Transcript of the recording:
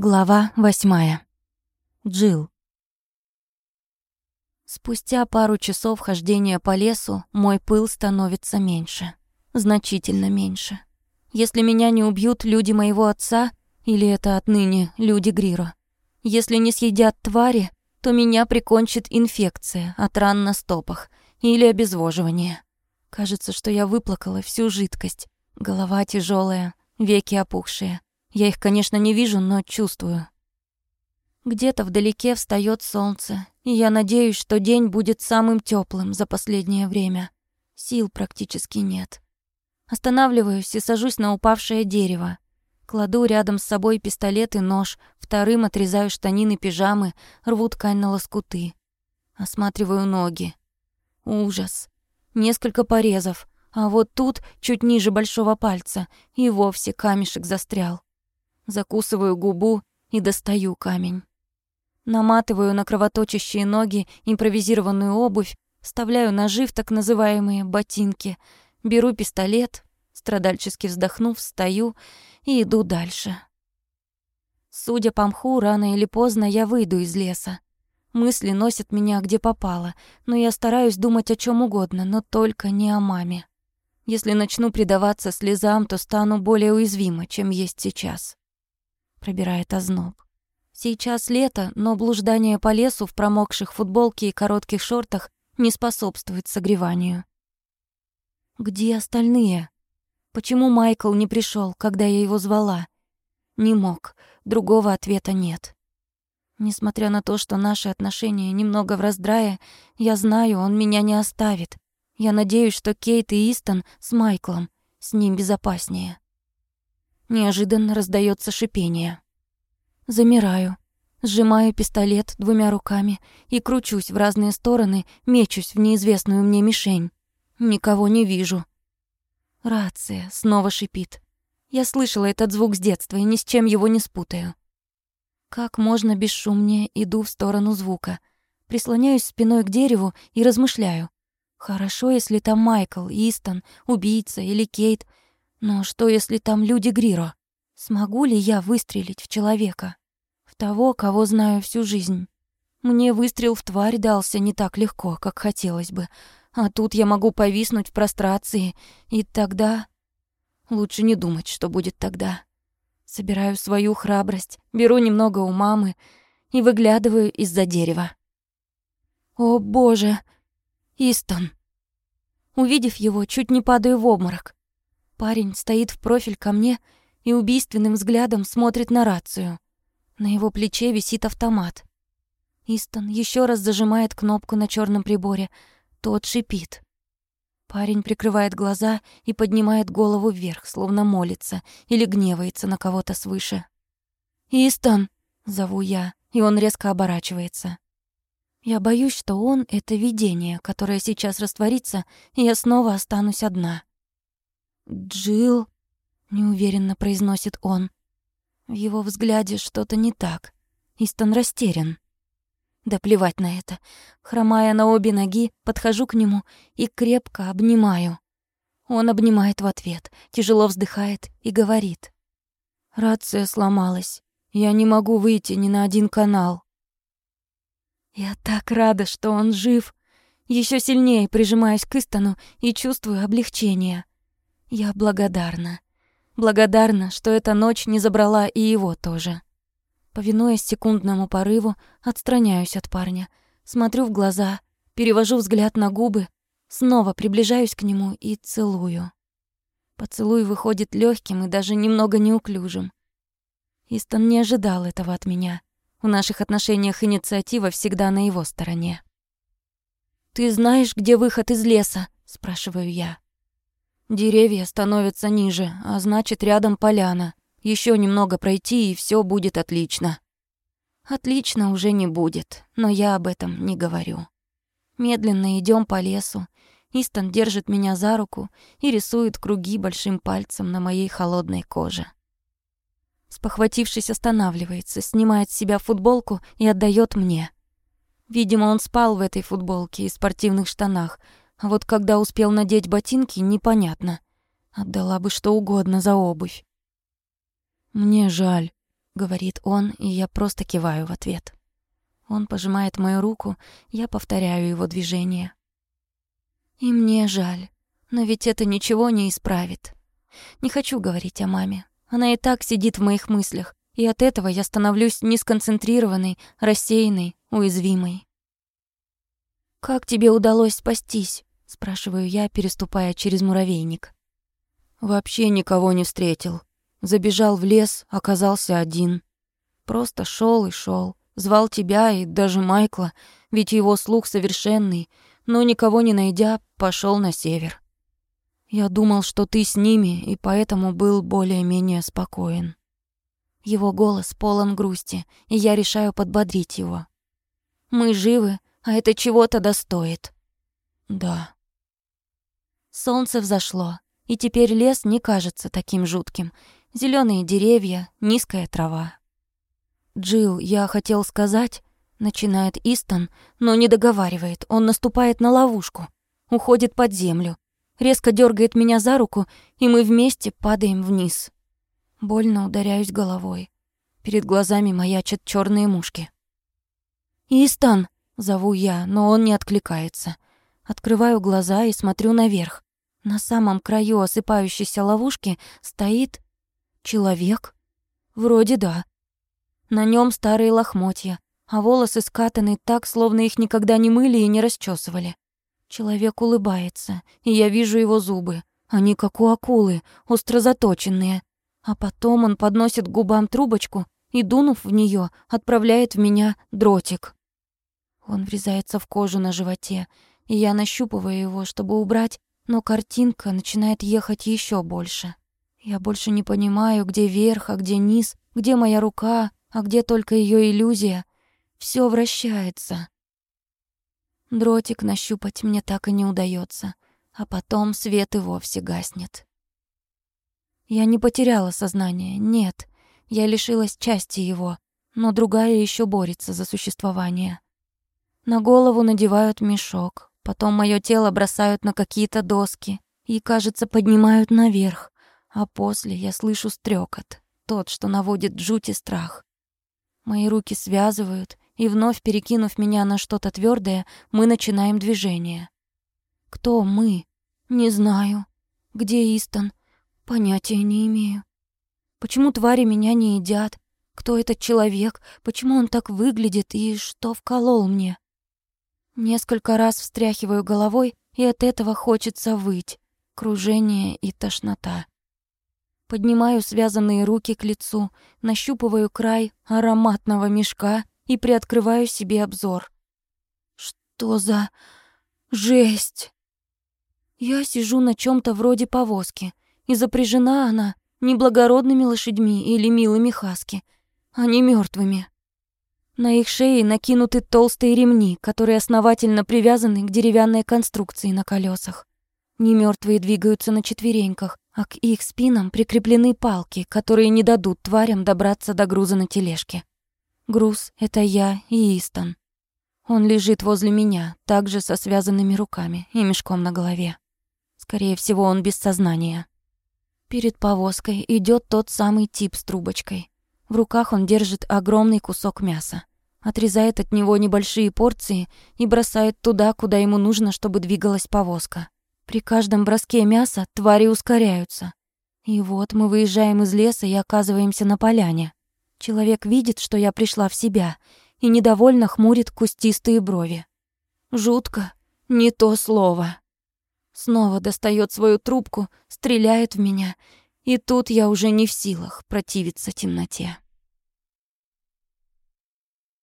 Глава восьмая. Джил. Спустя пару часов хождения по лесу мой пыл становится меньше. Значительно меньше. Если меня не убьют люди моего отца, или это отныне люди Гриро, если не съедят твари, то меня прикончит инфекция от ран на стопах или обезвоживание. Кажется, что я выплакала всю жидкость. Голова тяжелая, веки опухшие. Я их, конечно, не вижу, но чувствую. Где-то вдалеке встает солнце, и я надеюсь, что день будет самым теплым за последнее время. Сил практически нет. Останавливаюсь и сажусь на упавшее дерево. Кладу рядом с собой пистолет и нож, вторым отрезаю штанины пижамы, рву ткань на лоскуты. Осматриваю ноги. Ужас. Несколько порезов, а вот тут, чуть ниже большого пальца, и вовсе камешек застрял. Закусываю губу и достаю камень. Наматываю на кровоточащие ноги импровизированную обувь, вставляю ножи в так называемые ботинки, беру пистолет, страдальчески вздохнув, встаю и иду дальше. Судя по мху, рано или поздно я выйду из леса. Мысли носят меня где попало, но я стараюсь думать о чем угодно, но только не о маме. Если начну предаваться слезам, то стану более уязвима, чем есть сейчас пробирает озноб. Сейчас лето, но блуждание по лесу в промокших футболке и коротких шортах не способствует согреванию. Где остальные? Почему Майкл не пришел, когда я его звала? Не мог, другого ответа нет. Несмотря на то, что наши отношения немного в раздрае, я знаю, он меня не оставит. Я надеюсь, что Кейт и Истон с Майклом, с ним безопаснее. Неожиданно раздается шипение. Замираю, сжимаю пистолет двумя руками и кручусь в разные стороны, мечусь в неизвестную мне мишень. Никого не вижу. Рация снова шипит. Я слышала этот звук с детства и ни с чем его не спутаю. Как можно бесшумнее иду в сторону звука. Прислоняюсь спиной к дереву и размышляю. Хорошо, если там Майкл, Истон, убийца или Кейт — но что, если там люди Гриро? Смогу ли я выстрелить в человека? В того, кого знаю всю жизнь? Мне выстрел в тварь дался не так легко, как хотелось бы. А тут я могу повиснуть в прострации, и тогда... Лучше не думать, что будет тогда. Собираю свою храбрость, беру немного у мамы и выглядываю из-за дерева. О, боже! Истон! Увидев его, чуть не падаю в обморок. Парень стоит в профиль ко мне и убийственным взглядом смотрит на рацию. На его плече висит автомат. Истон еще раз зажимает кнопку на черном приборе. Тот шипит. Парень прикрывает глаза и поднимает голову вверх, словно молится или гневается на кого-то свыше. «Истон!» — зову я, и он резко оборачивается. Я боюсь, что он — это видение, которое сейчас растворится, и я снова останусь одна. Джил, неуверенно произносит он. В его взгляде что-то не так. Истон растерян. Да плевать на это. Хромая на обе ноги, подхожу к нему и крепко обнимаю. Он обнимает в ответ, тяжело вздыхает и говорит. Рация сломалась. Я не могу выйти ни на один канал. Я так рада, что он жив. Еще сильнее прижимаюсь к Истону и чувствую облегчение. Я благодарна. Благодарна, что эта ночь не забрала и его тоже. Повинуясь секундному порыву, отстраняюсь от парня, смотрю в глаза, перевожу взгляд на губы, снова приближаюсь к нему и целую. Поцелуй выходит легким и даже немного неуклюжим. Истон не ожидал этого от меня. В наших отношениях инициатива всегда на его стороне. «Ты знаешь, где выход из леса?» — спрашиваю я. Деревья становятся ниже, а значит, рядом поляна. Еще немного пройти, и все будет отлично. Отлично уже не будет, но я об этом не говорю. Медленно идем по лесу. Истон держит меня за руку и рисует круги большим пальцем на моей холодной коже. Спохватившись, останавливается, снимает с себя футболку и отдает мне. Видимо, он спал в этой футболке и спортивных штанах, вот когда успел надеть ботинки, непонятно. Отдала бы что угодно за обувь. «Мне жаль», — говорит он, и я просто киваю в ответ. Он пожимает мою руку, я повторяю его движение. И мне жаль, но ведь это ничего не исправит. Не хочу говорить о маме. Она и так сидит в моих мыслях, и от этого я становлюсь несконцентрированной, рассеянной, уязвимой. «Как тебе удалось спастись?» — спрашиваю я, переступая через муравейник. «Вообще никого не встретил. Забежал в лес, оказался один. Просто шел и шел. Звал тебя и даже Майкла, ведь его слух совершенный, но никого не найдя, пошел на север. Я думал, что ты с ними, и поэтому был более-менее спокоен. Его голос полон грусти, и я решаю подбодрить его. Мы живы, а это чего-то достоит. Да. Солнце взошло, и теперь лес не кажется таким жутким. Зеленые деревья, низкая трава. Джил, я хотел сказать, начинает Истон, но не договаривает. Он наступает на ловушку, уходит под землю, резко дергает меня за руку, и мы вместе падаем вниз. Больно ударяюсь головой. Перед глазами маячат черные мушки. «Истон!» — зову я, но он не откликается. Открываю глаза и смотрю наверх. На самом краю осыпающейся ловушки стоит... человек? Вроде да. На нем старые лохмотья, а волосы скатаны так, словно их никогда не мыли и не расчесывали. Человек улыбается, и я вижу его зубы. Они как у акулы, остро заточенные. А потом он подносит к губам трубочку и, дунув в нее, отправляет в меня дротик. Он врезается в кожу на животе, я нащупываю его, чтобы убрать, но картинка начинает ехать еще больше. Я больше не понимаю, где верх, а где низ, где моя рука, а где только ее иллюзия. Все вращается. Дротик нащупать мне так и не удается, а потом свет и вовсе гаснет. Я не потеряла сознание, нет. Я лишилась части его, но другая еще борется за существование. На голову надевают мешок, потом мое тело бросают на какие-то доски и, кажется, поднимают наверх, а после я слышу стрекот, тот, что наводит жуть и страх. Мои руки связывают, и вновь перекинув меня на что-то твердое, мы начинаем движение. Кто мы? Не знаю. Где Истон? Понятия не имею. Почему твари меня не едят? Кто этот человек? Почему он так выглядит и что вколол мне? Несколько раз встряхиваю головой, и от этого хочется выть. Кружение и тошнота. Поднимаю связанные руки к лицу, нащупываю край ароматного мешка и приоткрываю себе обзор. Что за жесть? Я сижу на чем то вроде повозки, и запряжена она не благородными лошадьми или милыми хаски, а не мертвыми. На их шее накинуты толстые ремни, которые основательно привязаны к деревянной конструкции на колесах. Немертвые двигаются на четвереньках, а к их спинам прикреплены палки, которые не дадут тварям добраться до груза на тележке. Груз — это я и Истон. Он лежит возле меня, также со связанными руками и мешком на голове. Скорее всего, он без сознания. Перед повозкой идет тот самый тип с трубочкой. В руках он держит огромный кусок мяса. Отрезает от него небольшие порции и бросает туда, куда ему нужно, чтобы двигалась повозка. При каждом броске мяса твари ускоряются. И вот мы выезжаем из леса и оказываемся на поляне. Человек видит, что я пришла в себя, и недовольно хмурит кустистые брови. Жутко, не то слово. Снова достает свою трубку, стреляет в меня, и тут я уже не в силах противиться темноте.